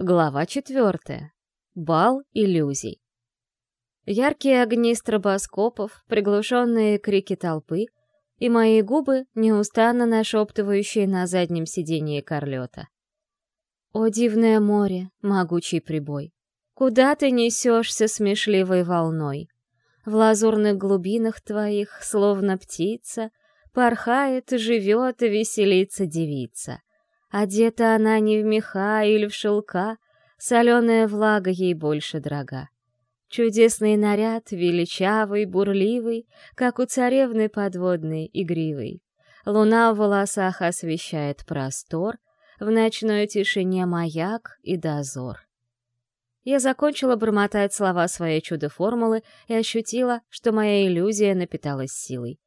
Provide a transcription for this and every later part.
Глава четвертая. Бал иллюзий. Яркие огни стробоскопов, приглушенные крики толпы и мои губы, неустанно нашептывающие на заднем сиденье Карлета. О, дивное море, могучий прибой! Куда ты несешься смешливой волной? В лазурных глубинах твоих, словно птица, порхает, живет и веселится девица. Одета она не в меха или в шелка, соленая влага ей больше дорога. Чудесный наряд, величавый, бурливый, как у царевны подводной игривой. Луна в волосах освещает простор, в ночной тишине маяк и дозор. Я закончила бормотать слова своей чудо-формулы и ощутила, что моя иллюзия напиталась силой.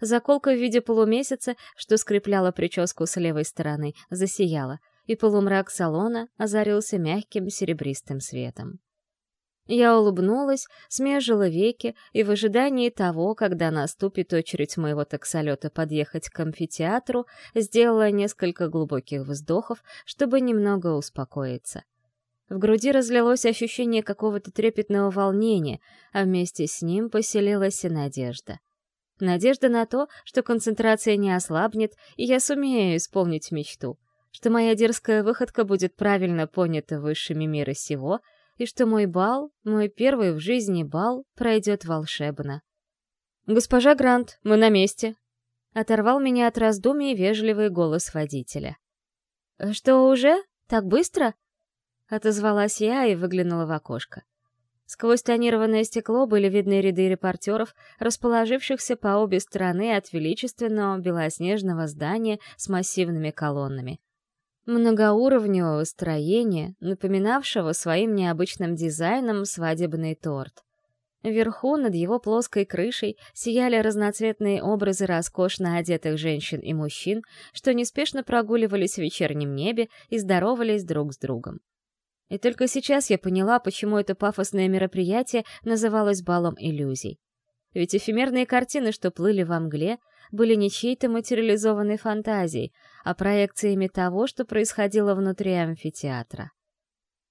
Заколка в виде полумесяца, что скрепляла прическу с левой стороны, засияла, и полумрак салона озарился мягким серебристым светом. Я улыбнулась, смежила веки и в ожидании того, когда наступит очередь моего таксолета подъехать к амфитеатру, сделала несколько глубоких вздохов, чтобы немного успокоиться. В груди разлилось ощущение какого-то трепетного волнения, а вместе с ним поселилась и надежда. Надежда на то, что концентрация не ослабнет, и я сумею исполнить мечту, что моя дерзкая выходка будет правильно понята высшими мира сего, и что мой бал, мой первый в жизни бал, пройдет волшебно. «Госпожа Грант, мы на месте!» Оторвал меня от раздумий вежливый голос водителя. «Что, уже? Так быстро?» Отозвалась я и выглянула в окошко. Сквозь тонированное стекло были видны ряды репортеров, расположившихся по обе стороны от величественного белоснежного здания с массивными колоннами. Многоуровневого строения, напоминавшего своим необычным дизайном свадебный торт. Вверху, над его плоской крышей, сияли разноцветные образы роскошно одетых женщин и мужчин, что неспешно прогуливались в вечернем небе и здоровались друг с другом. И только сейчас я поняла, почему это пафосное мероприятие называлось балом иллюзий. Ведь эфемерные картины, что плыли во мгле, были не чьей-то материализованной фантазией, а проекциями того, что происходило внутри амфитеатра.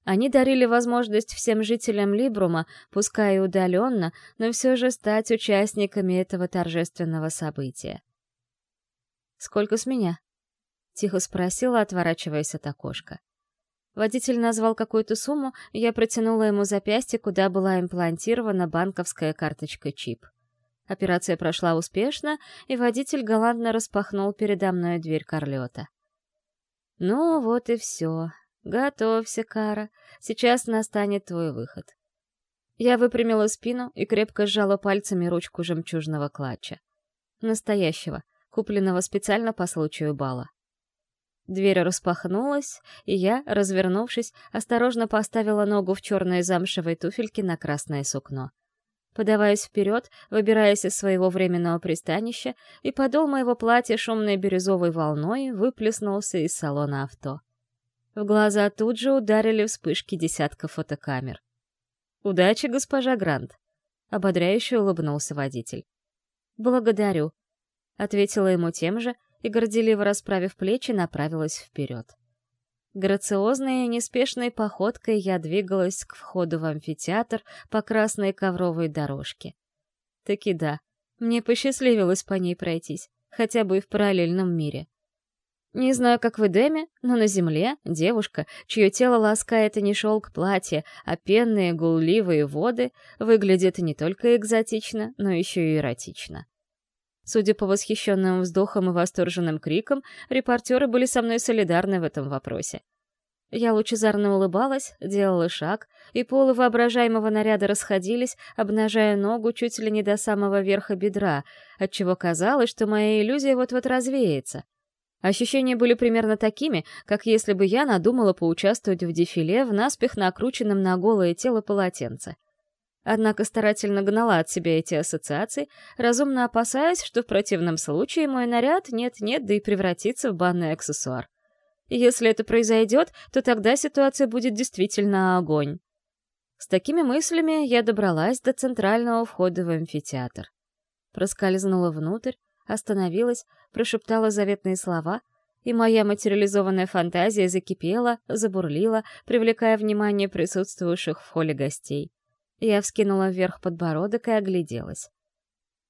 Они дарили возможность всем жителям Либрума, пускай и удаленно, но все же стать участниками этого торжественного события. «Сколько с меня?» — тихо спросила, отворачиваясь от окошка. Водитель назвал какую-то сумму, я протянула ему запястье, куда была имплантирована банковская карточка-чип. Операция прошла успешно, и водитель галантно распахнул передо мной дверь корлета. «Ну, вот и все. Готовься, Кара. Сейчас настанет твой выход». Я выпрямила спину и крепко сжала пальцами ручку жемчужного клатча. Настоящего, купленного специально по случаю бала. Дверь распахнулась, и я, развернувшись, осторожно поставила ногу в черные замшевые туфельки на красное сукно. Подаваясь вперед, выбираясь из своего временного пристанища, и подол моего платья шумной бирюзовой волной выплеснулся из салона авто. В глаза тут же ударили вспышки десятка фотокамер. «Удачи, госпожа Грант!» — ободряюще улыбнулся водитель. «Благодарю», — ответила ему тем же, и, горделиво расправив плечи, направилась вперед. Грациозной и неспешной походкой я двигалась к входу в амфитеатр по красной ковровой дорожке. Таки да, мне посчастливилось по ней пройтись, хотя бы и в параллельном мире. Не знаю, как в Эдеме, но на Земле девушка, чье тело ласкает не шелк платья, а пенные гулливые воды, выглядит не только экзотично, но еще и эротично. Судя по восхищенным вздохам и восторженным крикам, репортеры были со мной солидарны в этом вопросе. Я лучезарно улыбалась, делала шаг, и полы воображаемого наряда расходились, обнажая ногу чуть ли не до самого верха бедра, отчего казалось, что моя иллюзия вот-вот развеется. Ощущения были примерно такими, как если бы я надумала поучаствовать в дефиле в наспех накрученном на голое тело полотенце. Однако старательно гнала от себя эти ассоциации, разумно опасаясь, что в противном случае мой наряд нет-нет, да и превратится в банный аксессуар. если это произойдет, то тогда ситуация будет действительно огонь. С такими мыслями я добралась до центрального входа в амфитеатр. Проскользнула внутрь, остановилась, прошептала заветные слова и моя материализованная фантазия закипела, забурлила, привлекая внимание присутствующих в холле гостей. Я вскинула вверх подбородок и огляделась.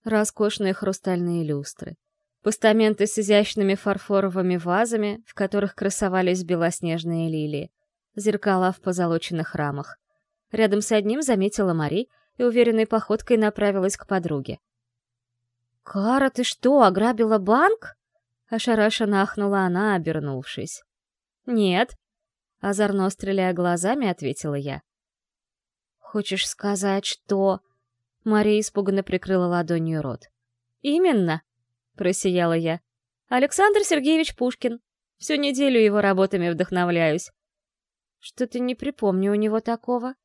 Роскошные хрустальные люстры, постаменты с изящными фарфоровыми вазами, в которых красовались белоснежные лилии, зеркала в позолоченных рамах. Рядом с одним заметила Мари и уверенной походкой направилась к подруге. «Кара, ты что, ограбила банк?» Ошарашенно ахнула она, обернувшись. «Нет», — озорно стреляя глазами, ответила я. «Хочешь сказать, что...» Мария испуганно прикрыла ладонью рот. «Именно!» — просияла я. «Александр Сергеевич Пушкин. Всю неделю его работами вдохновляюсь». «Что-то не припомню у него такого».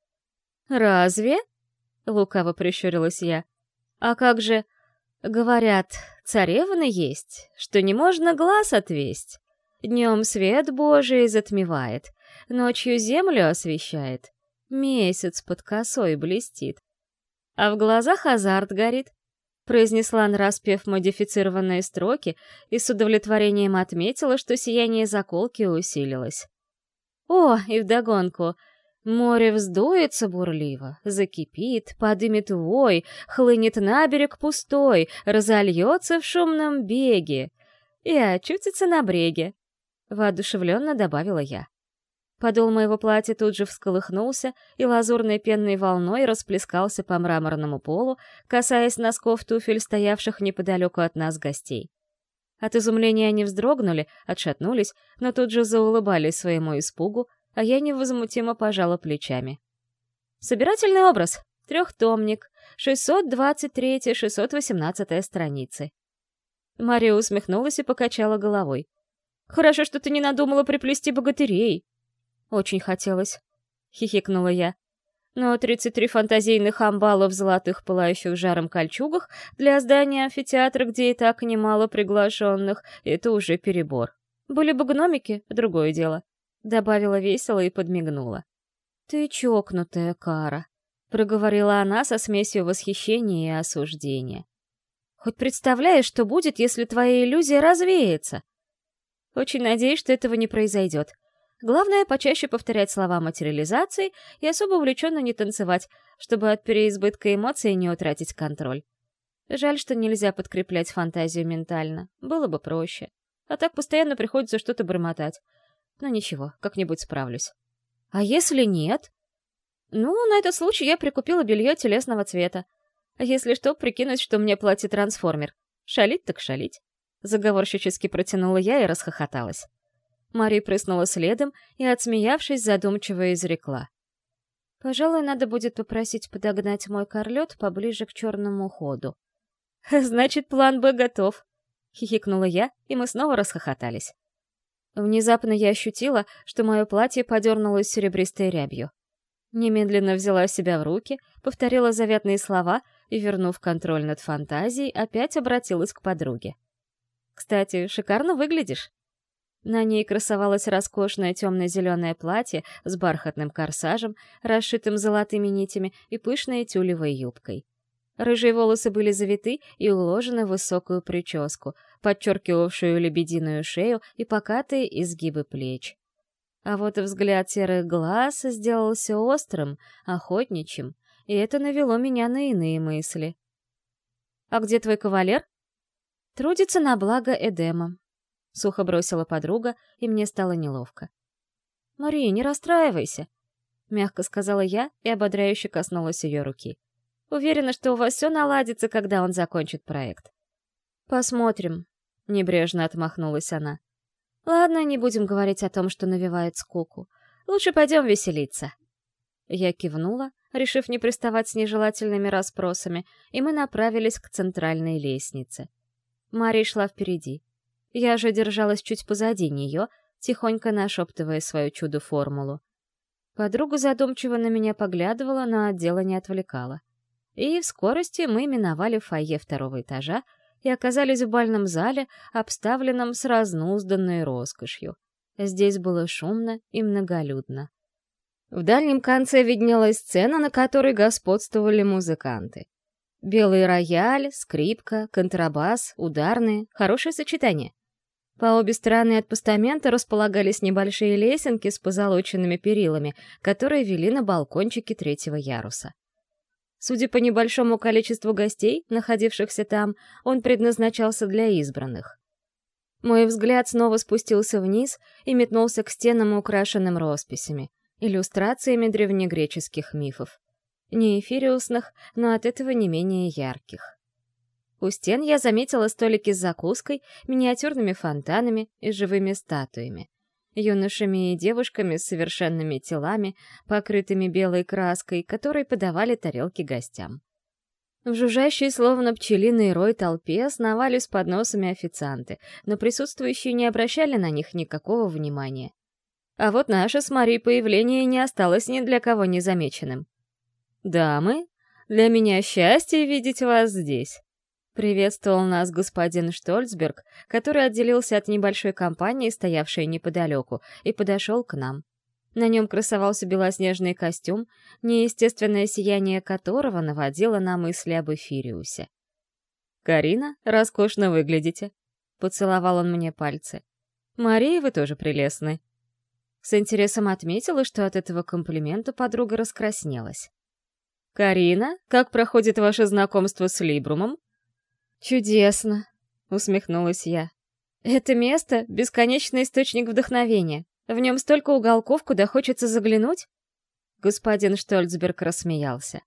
«Разве?» — лукаво прищурилась я. «А как же...» Говорят, царевны есть, что не можно глаз отвесть. Днем свет Божий затмевает, ночью землю освещает. Месяц под косой блестит. А в глазах азарт горит. Произнесла нараспев модифицированные строки и с удовлетворением отметила, что сияние заколки усилилось. О, и вдогонку — Море вздуется бурливо, закипит, подымет вой, хлынет на берег пустой, разольется в шумном беге и очутится на бреге. Воодушевленно добавила я. Подол моего платья тут же всколыхнулся и лазурной пенной волной расплескался по мраморному полу, касаясь носков туфель, стоявших неподалеку от нас гостей. От изумления они вздрогнули, отшатнулись, но тут же заулыбались своему испугу, а я невозмутимо пожала плечами. Собирательный образ. Трехтомник. 623-618 страницы. Мария усмехнулась и покачала головой. «Хорошо, что ты не надумала приплести богатырей». «Очень хотелось», — хихикнула я. «Но 33 фантазийных амбалов в золотых пылающих жаром кольчугах для здания амфитеатра, где и так немало приглашенных, это уже перебор. Были бы гномики — другое дело. Добавила весело и подмигнула. «Ты чокнутая, Кара», — проговорила она со смесью восхищения и осуждения. «Хоть представляешь, что будет, если твоя иллюзия развеется?» «Очень надеюсь, что этого не произойдет. Главное, почаще повторять слова материализации и особо увлеченно не танцевать, чтобы от переизбытка эмоций не утратить контроль. Жаль, что нельзя подкреплять фантазию ментально. Было бы проще. А так постоянно приходится что-то бормотать. Но ничего, как-нибудь справлюсь. А если нет? Ну, на этот случай я прикупила белье телесного цвета. А если что, прикинуть, что мне платит трансформер. Шалить так шалить. Заговорщически протянула я и расхохоталась. Мари прыснула следом и, отсмеявшись, задумчиво изрекла. «Пожалуй, надо будет попросить подогнать мой корлет поближе к черному ходу». «Значит, план «Б» готов», — хихикнула я, и мы снова расхохотались. Внезапно я ощутила, что мое платье подернулось серебристой рябью. Немедленно взяла себя в руки, повторила заветные слова и, вернув контроль над фантазией, опять обратилась к подруге. «Кстати, шикарно выглядишь». На ней красовалось роскошное темно-зеленое платье с бархатным корсажем, расшитым золотыми нитями и пышной тюлевой юбкой. Рыжие волосы были завиты и уложены в высокую прическу, подчеркивавшую лебединую шею и покатые изгибы плеч. А вот взгляд серых глаз сделался острым, охотничьим, и это навело меня на иные мысли. «А где твой кавалер?» «Трудится на благо Эдема», — сухо бросила подруга, и мне стало неловко. «Мария, не расстраивайся», — мягко сказала я и ободряюще коснулась ее руки. Уверена, что у вас все наладится, когда он закончит проект. Посмотрим, небрежно отмахнулась она. Ладно, не будем говорить о том, что навевает скуку. Лучше пойдем веселиться. Я кивнула, решив не приставать с нежелательными расспросами, и мы направились к центральной лестнице. Мария шла впереди. Я же держалась чуть позади нее, тихонько нашептывая свою чудо-формулу. Подруга задумчиво на меня поглядывала, но от дела не отвлекала и в скорости мы миновали фойе второго этажа и оказались в бальном зале, обставленном с разнузданной роскошью. Здесь было шумно и многолюдно. В дальнем конце виднелась сцена, на которой господствовали музыканты. Белый рояль, скрипка, контрабас, ударные — хорошее сочетание. По обе стороны от постамента располагались небольшие лесенки с позолоченными перилами, которые вели на балкончики третьего яруса. Судя по небольшому количеству гостей, находившихся там, он предназначался для избранных. Мой взгляд снова спустился вниз и метнулся к стенам, украшенным росписями, иллюстрациями древнегреческих мифов. Не эфириусных, но от этого не менее ярких. У стен я заметила столики с закуской, миниатюрными фонтанами и живыми статуями. Юношами и девушками с совершенными телами, покрытыми белой краской, которые подавали тарелки гостям. В жужжащей, словно пчелиный рой толпе, сновали с подносами официанты, но присутствующие не обращали на них никакого внимания. А вот наше с Марией появление не осталось ни для кого незамеченным. «Дамы, для меня счастье видеть вас здесь», Приветствовал нас господин Штольцберг, который отделился от небольшой компании, стоявшей неподалеку, и подошел к нам. На нем красовался белоснежный костюм, неестественное сияние которого наводило на мысли об Эфириусе. «Карина, роскошно выглядите», — поцеловал он мне пальцы. «Мария, вы тоже прелестны». С интересом отметила, что от этого комплимента подруга раскраснелась. «Карина, как проходит ваше знакомство с Либрумом?» «Чудесно!» — усмехнулась я. «Это место — бесконечный источник вдохновения. В нем столько уголков, куда хочется заглянуть?» Господин Штольцберг рассмеялся.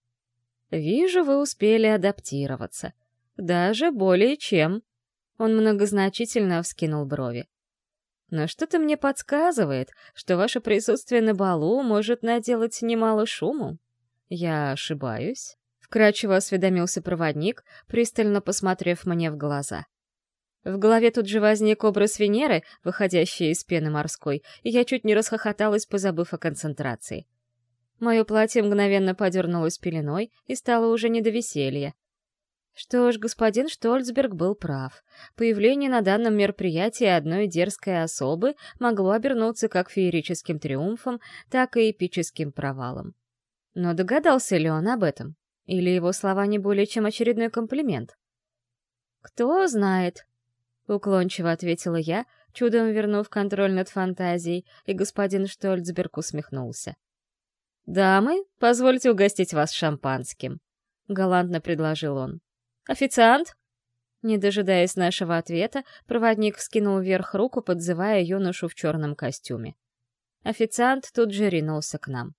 «Вижу, вы успели адаптироваться. Даже более чем». Он многозначительно вскинул брови. «Но что-то мне подсказывает, что ваше присутствие на балу может наделать немало шуму. Я ошибаюсь?» Вкрадчиво осведомился проводник, пристально посмотрев мне в глаза. В голове тут же возник образ Венеры, выходящей из пены морской, и я чуть не расхохоталась, позабыв о концентрации. Мое платье мгновенно подернулось пеленой и стало уже не до веселья. Что ж, господин Штольцберг был прав. Появление на данном мероприятии одной дерзкой особы могло обернуться как феерическим триумфом, так и эпическим провалом. Но догадался ли он об этом? Или его слова не более чем очередной комплимент? «Кто знает», — уклончиво ответила я, чудом вернув контроль над фантазией, и господин Штольцберг усмехнулся. «Дамы, позвольте угостить вас шампанским», — галантно предложил он. «Официант?» Не дожидаясь нашего ответа, проводник вскинул вверх руку, подзывая юношу в черном костюме. Официант тут же ринулся к нам.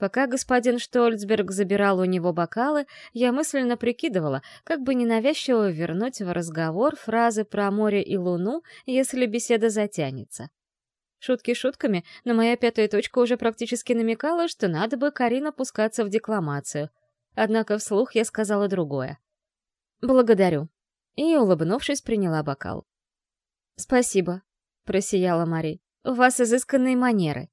Пока господин Штольцберг забирал у него бокалы, я мысленно прикидывала, как бы ненавязчиво вернуть в разговор фразы про море и луну, если беседа затянется. Шутки шутками, но моя пятая точка уже практически намекала, что надо бы Карина пускаться в декламацию. Однако вслух я сказала другое. «Благодарю». И, улыбнувшись, приняла бокал. «Спасибо», — просияла Мари. «У вас изысканные манеры».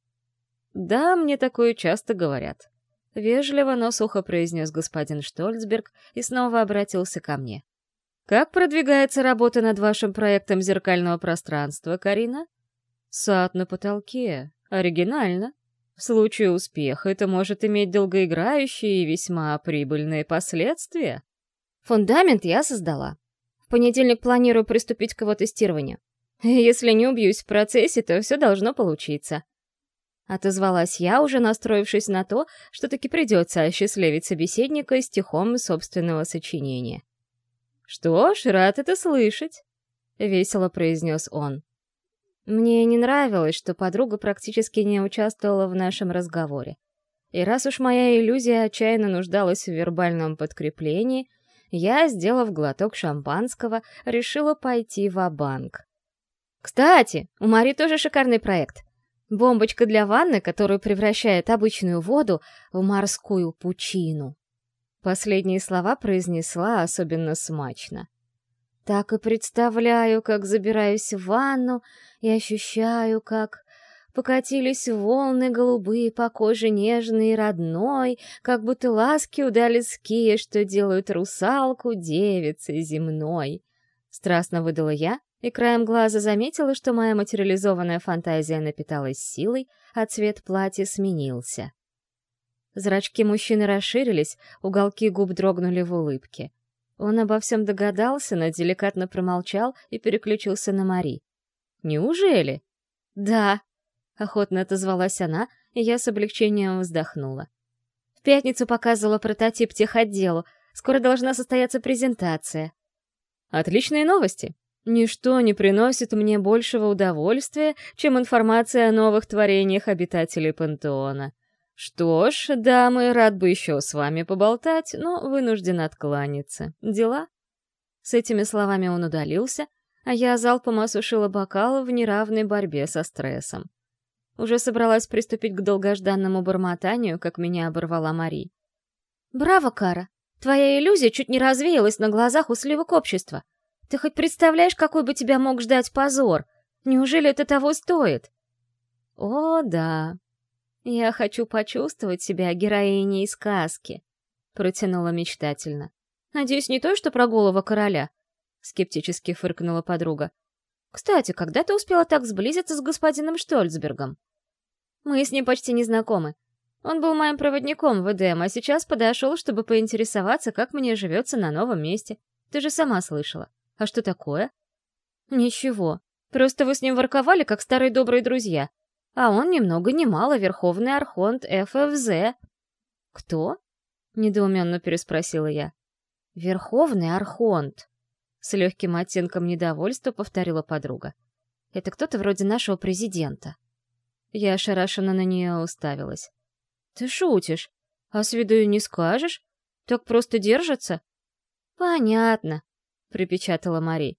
«Да, мне такое часто говорят». Вежливо, но сухо произнес господин Штольцберг и снова обратился ко мне. «Как продвигается работа над вашим проектом зеркального пространства, Карина?» «Сад на потолке. Оригинально. В случае успеха это может иметь долгоиграющие и весьма прибыльные последствия». «Фундамент я создала. В понедельник планирую приступить к его тестированию. Если не убьюсь в процессе, то все должно получиться», Отозвалась я, уже настроившись на то, что таки придется осчастливить собеседника стихом собственного сочинения. «Что ж, рад это слышать», — весело произнес он. Мне не нравилось, что подруга практически не участвовала в нашем разговоре. И раз уж моя иллюзия отчаянно нуждалась в вербальном подкреплении, я, сделав глоток шампанского, решила пойти в банк Кстати, у Мари тоже шикарный проект. Бомбочка для ванны, которая превращает обычную воду в морскую пучину. Последние слова произнесла особенно смачно. Так и представляю, как забираюсь в ванну и ощущаю, как покатились волны голубые по коже нежной и родной, как будто ласки удалиские, что делают русалку девицей земной. Страстно выдала я, и краем глаза заметила, что моя материализованная фантазия напиталась силой, а цвет платья сменился. Зрачки мужчины расширились, уголки губ дрогнули в улыбке. Он обо всем догадался, но деликатно промолчал и переключился на Мари. Неужели? Да, охотно отозвалась она, и я с облегчением вздохнула. В пятницу показывала прототип техотделу, скоро должна состояться презентация. Отличные новости. Ничто не приносит мне большего удовольствия, чем информация о новых творениях обитателей пантеона. Что ж, дамы, рад бы еще с вами поболтать, но вынужден откланяться. Дела? С этими словами он удалился, а я залпом осушила бокал в неравной борьбе со стрессом. Уже собралась приступить к долгожданному бормотанию, как меня оборвала Мари. «Браво, Кара! Твоя иллюзия чуть не развеялась на глазах у сливок общества. Ты хоть представляешь, какой бы тебя мог ждать позор? Неужели это того стоит?» «О, да. Я хочу почувствовать себя героиней сказки», — протянула мечтательно. «Надеюсь, не то, что про голову короля?» — скептически фыркнула подруга. «Кстати, когда ты успела так сблизиться с господином Штольцбергом?» «Мы с ним почти не знакомы. Он был моим проводником в Эдем, а сейчас подошел, чтобы поинтересоваться, как мне живется на новом месте. Ты же сама слышала. А что такое? Ничего. Просто вы с ним ворковали, как старые добрые друзья. А он ни много ни мало верховный архонт ФФЗ. Кто? Недоуменно переспросила я. Верховный архонт. С легким оттенком недовольства повторила подруга. Это кто-то вроде нашего президента. Я ошарашенно на нее уставилась. «Ты шутишь? А с виду и не скажешь? Так просто держится?» «Понятно», — припечатала Мари.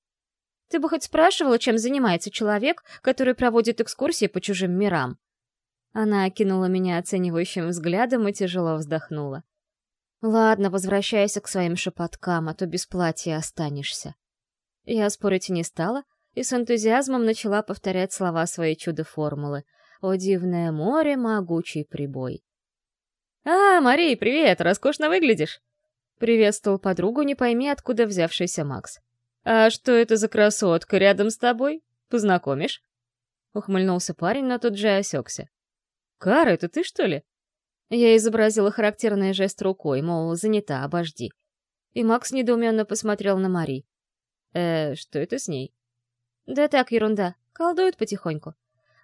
«Ты бы хоть спрашивала, чем занимается человек, который проводит экскурсии по чужим мирам?» Она окинула меня оценивающим взглядом и тяжело вздохнула. «Ладно, возвращайся к своим шепоткам, а то без платья останешься». Я спорить не стала и с энтузиазмом начала повторять слова своей чудо-формулы. «О дивное море, могучий прибой». «А, Мария, привет! Роскошно выглядишь!» Приветствовал подругу, не пойми, откуда взявшийся Макс. «А что это за красотка рядом с тобой? Познакомишь?» Ухмыльнулся парень, но тут же осекся. «Кара, это ты, что ли?» Я изобразила характерный жест рукой, мол, занята, обожди. И Макс недоуменно посмотрел на Мари. «Э, что это с ней?» «Да так, ерунда. Колдует потихоньку.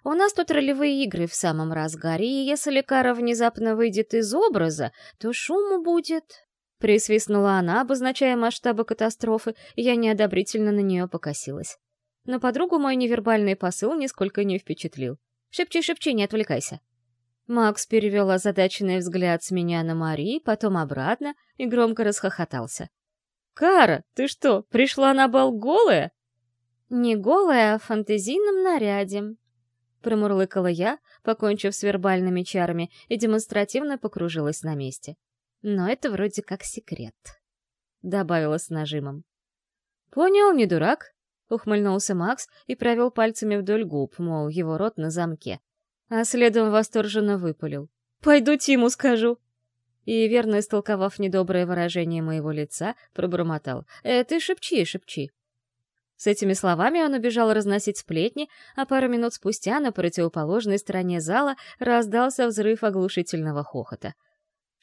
У нас тут ролевые игры в самом разгаре, и если Кара внезапно выйдет из образа, то шуму будет...» Присвистнула она, обозначая масштабы катастрофы, и я неодобрительно на нее покосилась. Но подругу мой невербальный посыл нисколько не впечатлил. «Шепчи, шепчи, не отвлекайся». Макс перевел озадаченный взгляд с меня на Мари, потом обратно и громко расхохотался. «Кара, ты что, пришла на бал голая?» «Не голая, а в фантазийном наряде», — промурлыкала я, покончив с вербальными чарами, и демонстративно покружилась на месте. Но это вроде как секрет. Добавила с нажимом. «Понял, не дурак», — ухмыльнулся Макс и провел пальцами вдоль губ, мол, его рот на замке. А следом восторженно выпалил. «Пойду Тиму скажу!» И, верно истолковав недоброе выражение моего лица, пробормотал. «Э, ты шепчи, шепчи!» С этими словами он убежал разносить сплетни, а пару минут спустя на противоположной стороне зала раздался взрыв оглушительного хохота.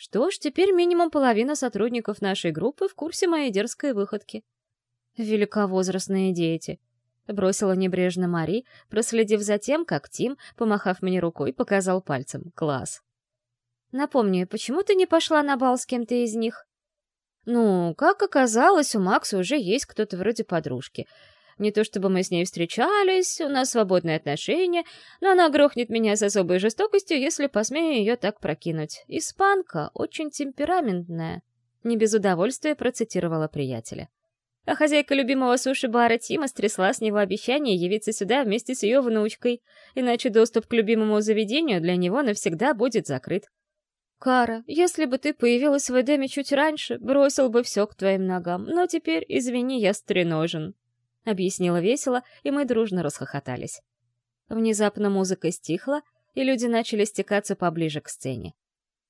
Что ж, теперь минимум половина сотрудников нашей группы в курсе моей дерзкой выходки. Великовозрастные дети. Бросила небрежно Мари, проследив за тем, как Тим, помахав мне рукой, показал пальцем. Класс. Напомни, почему ты не пошла на бал с кем-то из них? Ну, как оказалось, у Макса уже есть кто-то вроде подружки — не то чтобы мы с ней встречались, у нас свободные отношения, но она грохнет меня с особой жестокостью, если посмею ее так прокинуть. Испанка очень темпераментная. Не без удовольствия процитировала приятеля. А хозяйка любимого суши-бара Тима стрясла с него обещание явиться сюда вместе с ее внучкой, иначе доступ к любимому заведению для него навсегда будет закрыт. «Кара, если бы ты появилась в Эдеме чуть раньше, бросил бы все к твоим ногам, но теперь, извини, я стреножен». — объяснила весело, и мы дружно расхохотались. Внезапно музыка стихла, и люди начали стекаться поближе к сцене.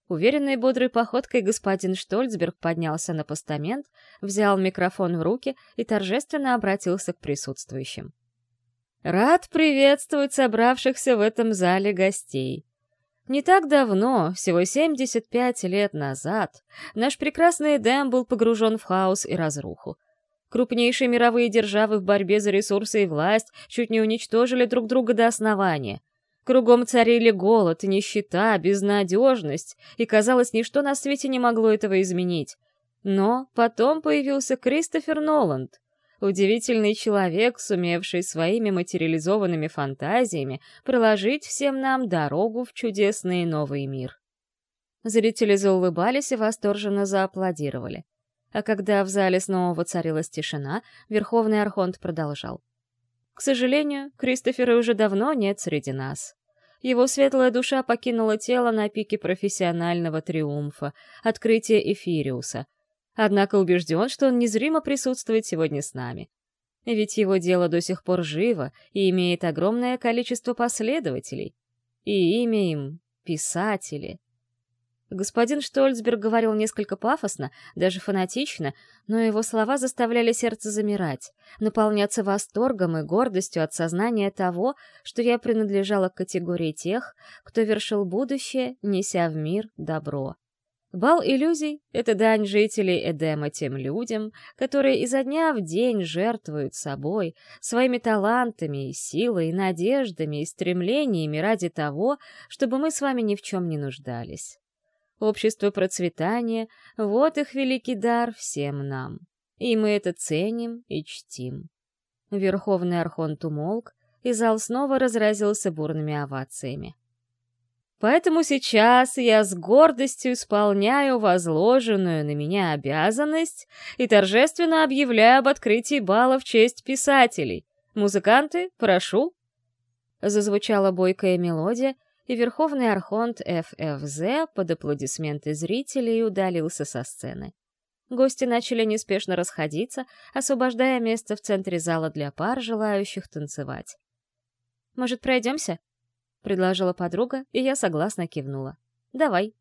Уверенной бодрой походкой господин Штольцберг поднялся на постамент, взял микрофон в руки и торжественно обратился к присутствующим. «Рад приветствовать собравшихся в этом зале гостей. Не так давно, всего 75 лет назад, наш прекрасный Эдем был погружен в хаос и разруху. Крупнейшие мировые державы в борьбе за ресурсы и власть чуть не уничтожили друг друга до основания. Кругом царили голод, нищета, безнадежность, и, казалось, ничто на свете не могло этого изменить. Но потом появился Кристофер Ноланд, удивительный человек, сумевший своими материализованными фантазиями проложить всем нам дорогу в чудесный новый мир. Зрители заулыбались и восторженно зааплодировали. А когда в зале снова воцарилась тишина, Верховный Архонт продолжал. «К сожалению, Кристофера уже давно нет среди нас. Его светлая душа покинула тело на пике профессионального триумфа, открытия Эфириуса. Однако убежден, что он незримо присутствует сегодня с нами. Ведь его дело до сих пор живо и имеет огромное количество последователей. И имя им — писатели. Господин Штольцберг говорил несколько пафосно, даже фанатично, но его слова заставляли сердце замирать, наполняться восторгом и гордостью от сознания того, что я принадлежала к категории тех, кто вершил будущее, неся в мир добро. Бал иллюзий — это дань жителей Эдема тем людям, которые изо дня в день жертвуют собой, своими талантами, силой, и надеждами, и стремлениями ради того, чтобы мы с вами ни в чем не нуждались. Общество процветания — вот их великий дар всем нам. И мы это ценим и чтим. Верховный Архонт умолк, и зал снова разразился бурными овациями. Поэтому сейчас я с гордостью исполняю возложенную на меня обязанность и торжественно объявляю об открытии бала в честь писателей. Музыканты, прошу. Зазвучала бойкая мелодия, и Верховный Архонт ФФЗ под аплодисменты зрителей удалился со сцены. Гости начали неспешно расходиться, освобождая место в центре зала для пар, желающих танцевать. «Может, пройдемся?» — предложила подруга, и я согласно кивнула. «Давай».